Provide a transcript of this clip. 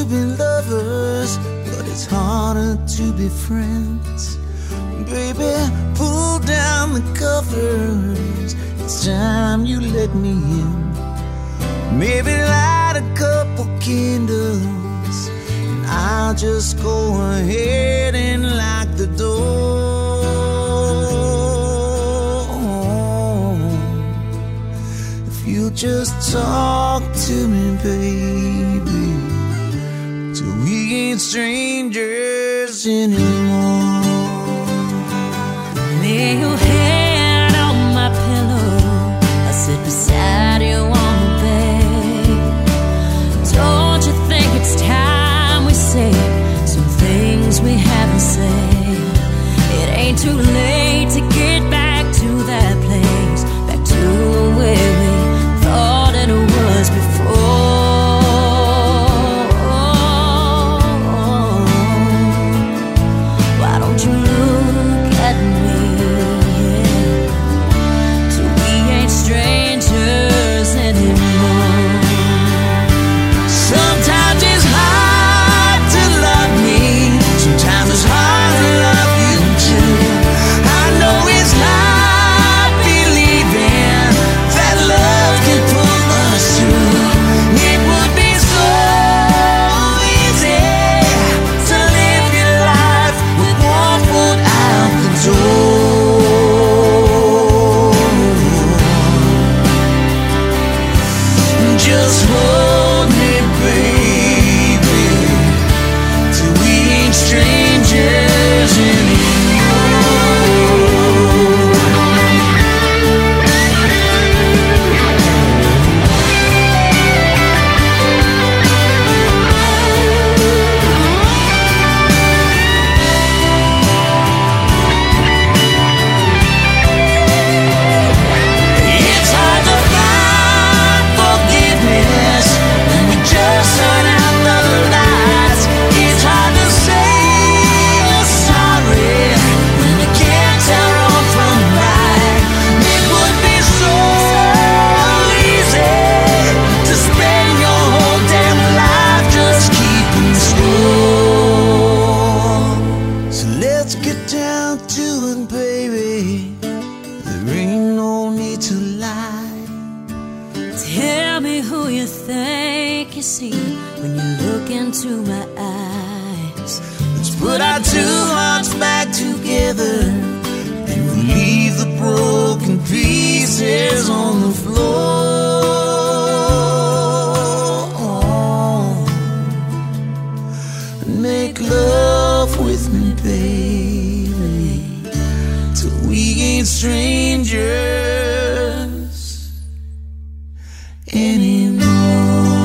to be lovers, but it's harder to be friends. Baby, pull down the covers. It's time you let me in. Maybe light a couple candles, and I'll just go ahead and lock the door. If you just talk to me, baby strangers in it. just one. doing, baby? There ain't no need to lie. Tell me who you think you see when you look into my eyes. Let's put our two hearts back together need strangers anymore.